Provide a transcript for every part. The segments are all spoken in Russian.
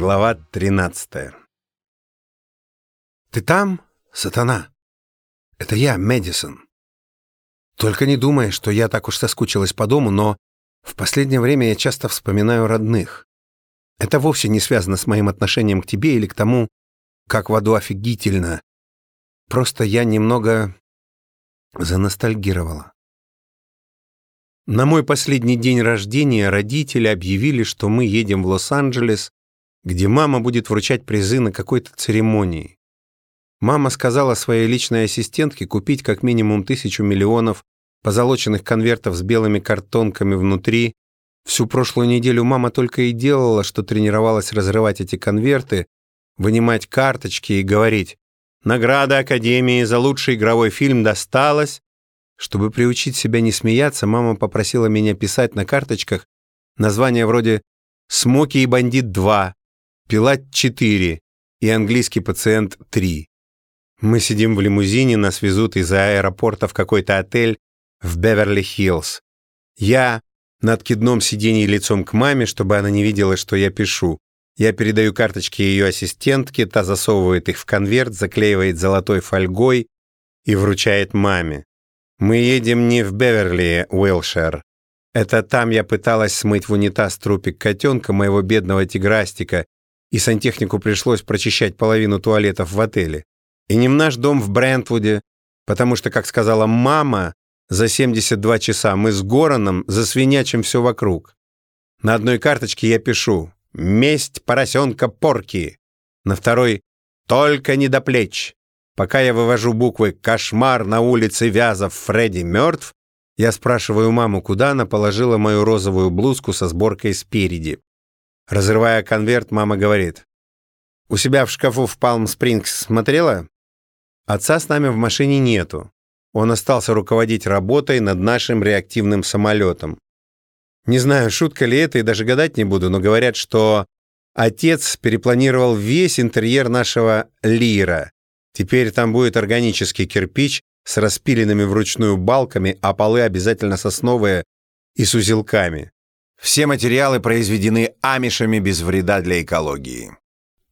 Глава 13 «Ты там, сатана?» «Это я, Мэдисон. Только не думай, что я так уж соскучилась по дому, но в последнее время я часто вспоминаю родных. Это вовсе не связано с моим отношением к тебе или к тому, как в аду офигительно. Просто я немного заностальгировала. На мой последний день рождения родители объявили, что мы едем в Лос-Анджелес, где мама будет вручать призы на какой-то церемонии. Мама сказала своей личной ассистентке купить как минимум тысячу миллионов позолоченных конвертов с белыми картонками внутри. Всю прошлую неделю мама только и делала, что тренировалась разрывать эти конверты, вынимать карточки и говорить «Награда Академии за лучший игровой фильм досталась». Чтобы приучить себя не смеяться, мама попросила меня писать на карточках названия вроде «Смоки и бандит 2», «Пилат 4» и «Английский пациент 3». Мы сидим в лимузине, нас везут из аэропорта в какой-то отель в Беверли-Хиллз. Я на откидном сиденье лицом к маме, чтобы она не видела, что я пишу. Я передаю карточки ее ассистентке, та засовывает их в конверт, заклеивает золотой фольгой и вручает маме. Мы едем не в Беверли, Уилшер. Это там я пыталась смыть в унитаз трупик котенка, моего бедного тиграстика, и сантехнику пришлось прочищать половину туалетов в отеле. И не в наш дом в Брентвуде, потому что, как сказала мама, за 72 часа мы с Гораном засвинячим все вокруг. На одной карточке я пишу «Месть поросенка порки», на второй «Только не до плеч». Пока я вывожу буквы «Кошмар на улице Вязов, Фредди мертв», я спрашиваю маму, куда она положила мою розовую блузку со сборкой спереди. Разрывая конверт, мама говорит, «У себя в шкафу в Палм-Спрингс смотрела?» Отца с нами в машине нету. Он остался руководить работой над нашим реактивным самолетом. Не знаю, шутка ли это, и даже гадать не буду, но говорят, что отец перепланировал весь интерьер нашего Лира. Теперь там будет органический кирпич с распиленными вручную балками, а полы обязательно сосновые и с узелками. Все материалы произведены амишами без вреда для экологии.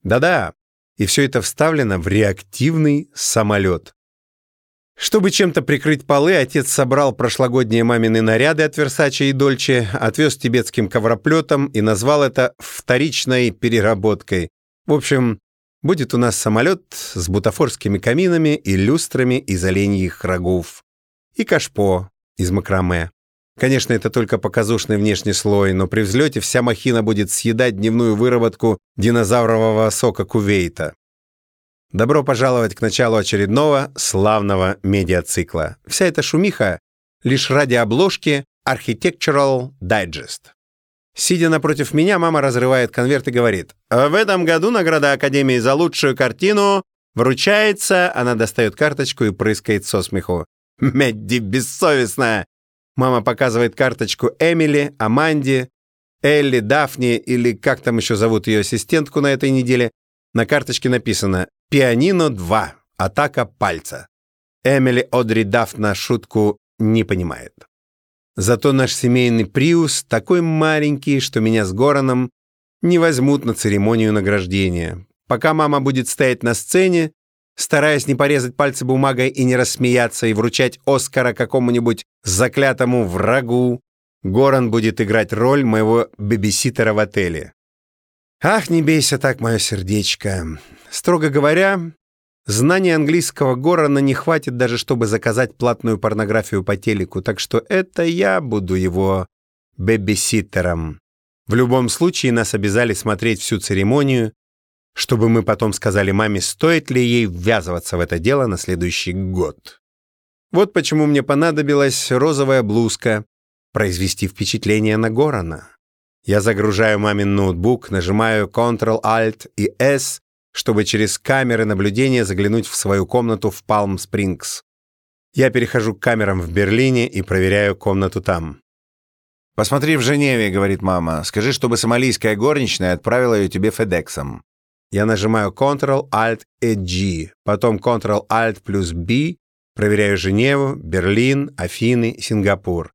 Да-да, и все это вставлено в реактивный самолет. Чтобы чем-то прикрыть полы, отец собрал прошлогодние мамины наряды от Версачи и Дольче, отвез тибетским ковроплетом и назвал это вторичной переработкой. В общем, будет у нас самолет с бутафорскими каминами и люстрами из оленьих рогов. И кашпо из макраме. Конечно, это только показушный внешний слой, но при взлете вся махина будет съедать дневную выработку динозаврового сока Кувейта. Добро пожаловать к началу очередного славного медиацикла. Вся эта шумиха лишь ради обложки Architectural Digest. Сидя напротив меня, мама разрывает конверт и говорит, «В этом году награда Академии за лучшую картину вручается...» Она достает карточку и прыскает со смеху. «Медди бессовестная! Мама показывает карточку Эмили, Аманде, Элли, Дафни или как там еще зовут ее ассистентку на этой неделе. На карточке написано «Пианино 2. Атака пальца». Эмили Одри Дафна шутку не понимает. Зато наш семейный приус такой маленький, что меня с Гораном не возьмут на церемонию награждения. Пока мама будет стоять на сцене, стараясь не порезать пальцы бумагой и не рассмеяться, и вручать Оскара какому-нибудь заклятому врагу, Горан будет играть роль моего бебиситера в отеле. Ах, не бейся так, мое сердечко. Строго говоря, знания английского Горана не хватит даже, чтобы заказать платную порнографию по телеку, так что это я буду его бебиситером. В любом случае нас обязали смотреть всю церемонию, чтобы мы потом сказали маме, стоит ли ей ввязываться в это дело на следующий год. Вот почему мне понадобилась розовая блузка, произвести впечатление на Горана. Я загружаю мамин ноутбук, нажимаю Ctrl-Alt и S, чтобы через камеры наблюдения заглянуть в свою комнату в Палм-Спрингс. Я перехожу к камерам в Берлине и проверяю комнату там. «Посмотри в Женеве», — говорит мама. «Скажи, чтобы сомалийская горничная отправила ее тебе Федексом». Я нажимаю Ctrl-Alt и G, потом Ctrl-Alt плюс B, проверяю Женеву, Берлин, Афины, Сингапур.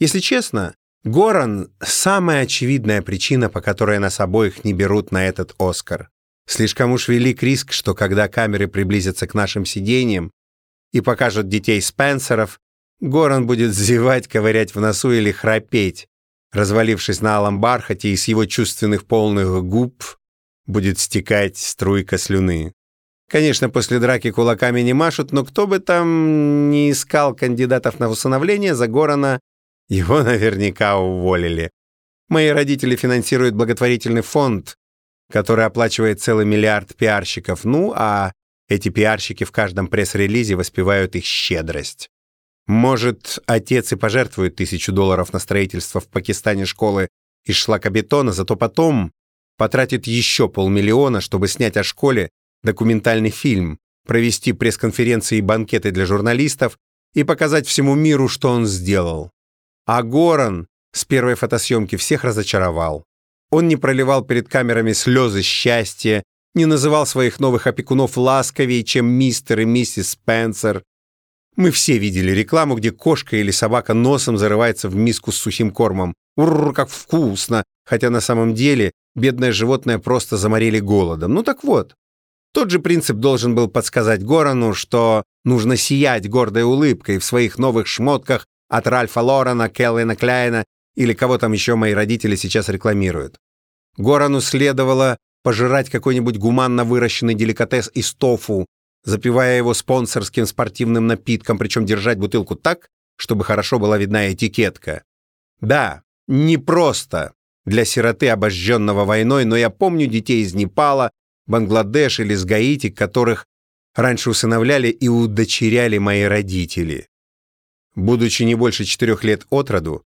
Если честно, Горан — самая очевидная причина, по которой нас обоих не берут на этот «Оскар». Слишком уж велик риск, что когда камеры приблизятся к нашим сиденьям и покажут детей Спенсеров, Горан будет зевать, ковырять в носу или храпеть, развалившись на алом бархате, и с его чувственных полных губ будет стекать струйка слюны. Конечно, после драки кулаками не машут, но кто бы там не искал кандидатов на усыновление, за Горана его наверняка уволили. Мои родители финансируют благотворительный фонд, который оплачивает целый миллиард пиарщиков. Ну, а эти пиарщики в каждом пресс-релизе воспевают их щедрость. Может, отец и пожертвует тысячу долларов на строительство в Пакистане школы из шлакобетона, зато потом потратит еще полмиллиона, чтобы снять о школе документальный фильм, провести пресс-конференции и банкеты для журналистов и показать всему миру, что он сделал. А Горан с первой фотосъемки всех разочаровал. Он не проливал перед камерами слезы счастья, не называл своих новых опекунов ласковее, чем мистер и миссис Спенсер. Мы все видели рекламу, где кошка или собака носом зарывается в миску с сухим кормом. Урр, как вкусно! Хотя на самом деле бедное животное просто заморили голодом. Ну так вот, тот же принцип должен был подсказать Горану, что нужно сиять гордой улыбкой в своих новых шмотках от Ральфа Лорена, Келлина Кляйна или кого там еще мои родители сейчас рекламируют. Горану следовало пожирать какой-нибудь гуманно выращенный деликатес из тофу, запивая его спонсорским спортивным напитком, причем держать бутылку так, чтобы хорошо была видна этикетка. Да, не просто для сироты, обожженного войной, но я помню детей из Непала, Бангладеш или с Гаити, которых раньше усыновляли и удочеряли мои родители. Будучи не больше четырех лет от роду,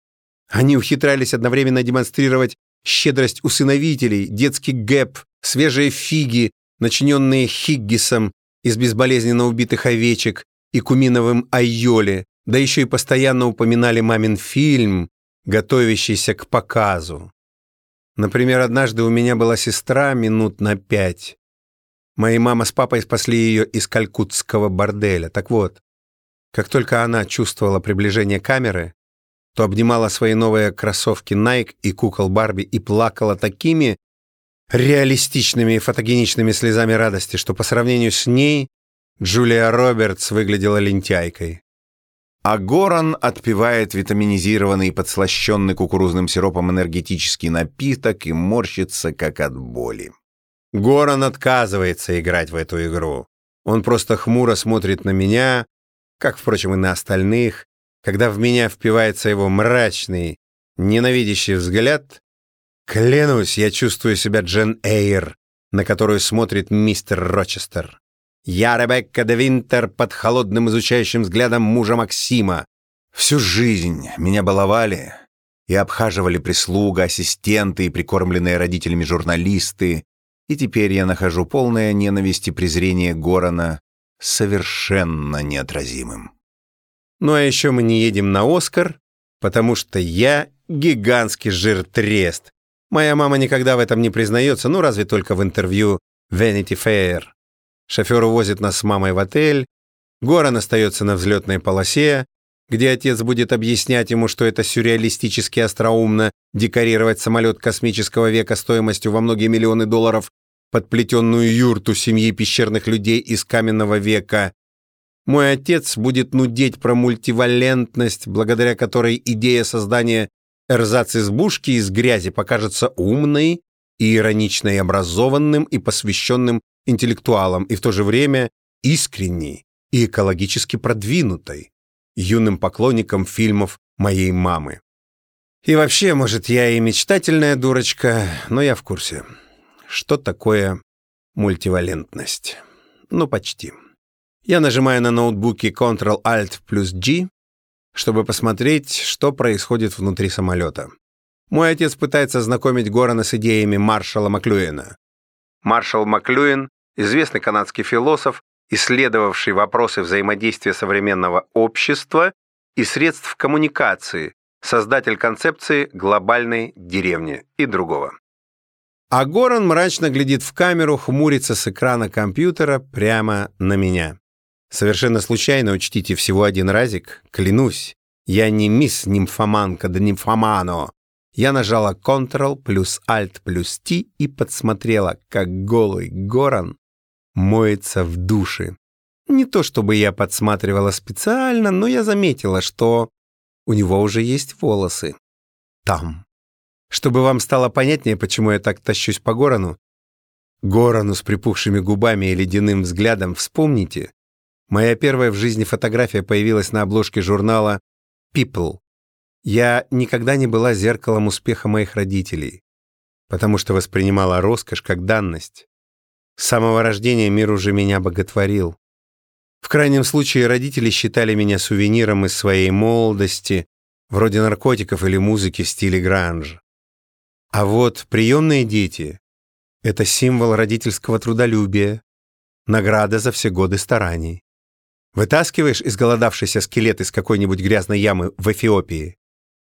они ухитрялись одновременно демонстрировать щедрость усыновителей, детский гэп, свежие фиги, начиненные хиггисом из безболезненно убитых овечек и куминовым айоле, да еще и постоянно упоминали мамин фильм, готовящийся к показу. Например, однажды у меня была сестра минут на пять. Мои мама с папой спасли ее из калькутского борделя. Так вот, как только она чувствовала приближение камеры, то обнимала свои новые кроссовки Nike и кукол Барби и плакала такими реалистичными и фотогеничными слезами радости, что по сравнению с ней Джулия Робертс выглядела лентяйкой. А Горан отпивает витаминизированный и подслащенный кукурузным сиропом энергетический напиток и морщится, как от боли. Горан отказывается играть в эту игру. Он просто хмуро смотрит на меня, как, впрочем, и на остальных. Когда в меня впивается его мрачный, ненавидящий взгляд, клянусь, я чувствую себя Джен Эйр, на которую смотрит мистер Рочестер. Я Ребекка де Винтер под холодным изучающим взглядом мужа Максима. Всю жизнь меня баловали и обхаживали прислуга, ассистенты и прикормленные родителями журналисты, и теперь я нахожу полное ненависть и презрение Горана совершенно неотразимым. Ну а еще мы не едем на Оскар, потому что я гигантский жиртрест. Моя мама никогда в этом не признается, ну разве только в интервью Vanity Fair. Шофер увозит нас с мамой в отель, Горан остается на взлетной полосе, где отец будет объяснять ему, что это сюрреалистически остроумно декорировать самолет космического века стоимостью во многие миллионы долларов подплетенную юрту семьи пещерных людей из каменного века. Мой отец будет нудеть про мультивалентность, благодаря которой идея создания эрзац-избушки из грязи покажется умной и ироничной, образованным и посвященным интеллектуалом, и в то же время искренней и экологически продвинутой, юным поклонником фильмов моей мамы. И вообще, может, я и мечтательная дурочка, но я в курсе что такое мультивалентность. Ну, почти. Я нажимаю на ноутбуке Ctrl-Alt плюс G, чтобы посмотреть, что происходит внутри самолета. Мой отец пытается знакомить Горана с идеями Маршала Маклюэна. Маршал Маклюэн – известный канадский философ, исследовавший вопросы взаимодействия современного общества и средств коммуникации, создатель концепции глобальной деревни и другого. А Горан мрачно глядит в камеру, хмурится с экрана компьютера прямо на меня. Совершенно случайно, учтите, всего один разик, клянусь. Я не мисс нимфоманка да нимфомано. Я нажала Ctrl плюс Alt плюс T и подсмотрела, как голый Горан моется в душе. Не то чтобы я подсматривала специально, но я заметила, что у него уже есть волосы. Там. Чтобы вам стало понятнее, почему я так тащусь по Горану, Горану с припухшими губами и ледяным взглядом, вспомните, моя первая в жизни фотография появилась на обложке журнала People. Я никогда не была зеркалом успеха моих родителей, потому что воспринимала роскошь как данность. С самого рождения мир уже меня боготворил. В крайнем случае родители считали меня сувениром из своей молодости, вроде наркотиков или музыки в стиле гранж. А вот приемные дети — это символ родительского трудолюбия, награда за все годы стараний. Вытаскиваешь изголодавшийся скелет из какой-нибудь грязной ямы в Эфиопии,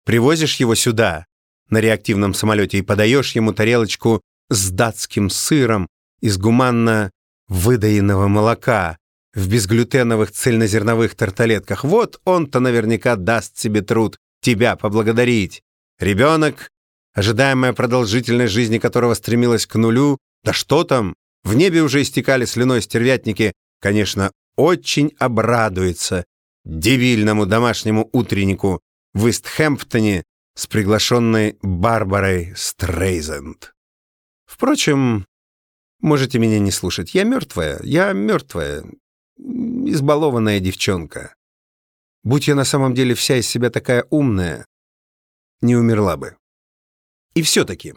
привозишь его сюда, на реактивном самолете, и подаешь ему тарелочку с датским сыром из гуманно выдаенного молока в безглютеновых цельнозерновых тарталетках. Вот он-то наверняка даст себе труд тебя поблагодарить. Ребенок, ожидаемая продолжительность жизни которого стремилась к нулю, да что там, в небе уже истекали слюной стервятники, конечно, очень обрадуется дебильному домашнему утреннику в Истхэмптоне с приглашенной Барбарой Стрейзенд. Впрочем, можете меня не слушать. Я мертвая, я мертвая, избалованная девчонка. Будь я на самом деле вся из себя такая умная, не умерла бы. И все-таки,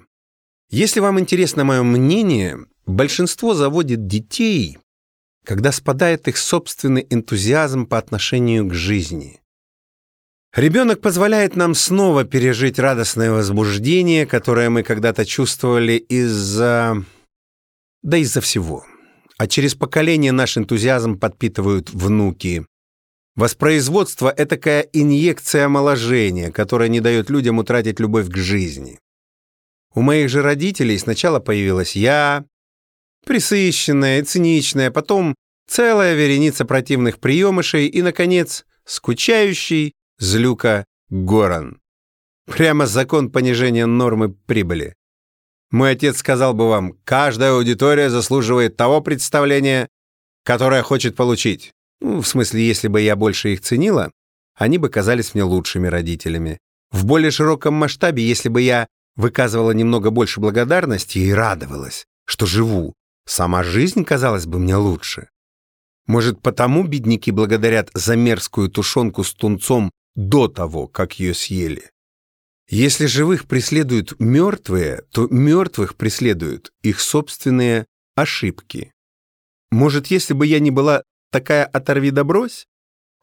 если вам интересно мое мнение, большинство заводит детей, когда спадает их собственный энтузиазм по отношению к жизни. Ребенок позволяет нам снова пережить радостное возбуждение, которое мы когда-то чувствовали из-за... да из-за всего. А через поколение наш энтузиазм подпитывают внуки. Воспроизводство — это такая инъекция омоложения, которая не дает людям утратить любовь к жизни. У моих же родителей сначала появилась я, присыщенная, циничная, потом целая вереница противных приемышей и, наконец, скучающий злюка Горан. Прямо закон понижения нормы прибыли. Мой отец сказал бы вам, каждая аудитория заслуживает того представления, которое хочет получить. Ну, в смысле, если бы я больше их ценила, они бы казались мне лучшими родителями. В более широком масштабе, если бы я выказывала немного больше благодарности и радовалась, что живу, Сама жизнь казалась бы мне лучше. Может, потому бедняки благодарят за мерзкую тушенку с тунцом до того, как ее съели? Если живых преследуют мертвые, то мертвых преследуют их собственные ошибки. Может, если бы я не была такая оторви да брось,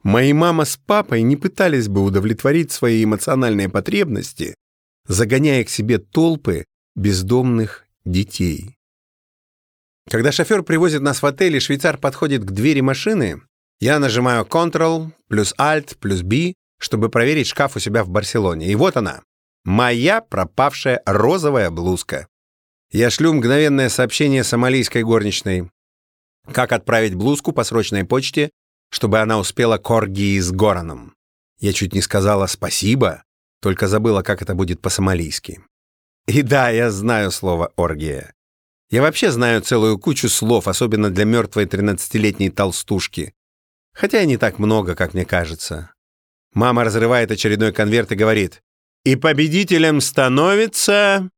мои мама с папой не пытались бы удовлетворить свои эмоциональные потребности, загоняя к себе толпы бездомных детей. Когда шофер привозит нас в отель, и швейцар подходит к двери машины, я нажимаю Ctrl плюс Alt плюс B, чтобы проверить шкаф у себя в Барселоне. И вот она, моя пропавшая розовая блузка. Я шлю мгновенное сообщение сомалийской горничной. Как отправить блузку по срочной почте, чтобы она успела к оргии с Гораном. Я чуть не сказала «спасибо», только забыла, как это будет по-сомалийски. И да, я знаю слово «оргия». Я вообще знаю целую кучу слов, особенно для мертвой 13-летней толстушки. Хотя и не так много, как мне кажется. Мама разрывает очередной конверт и говорит, «И победителем становится...»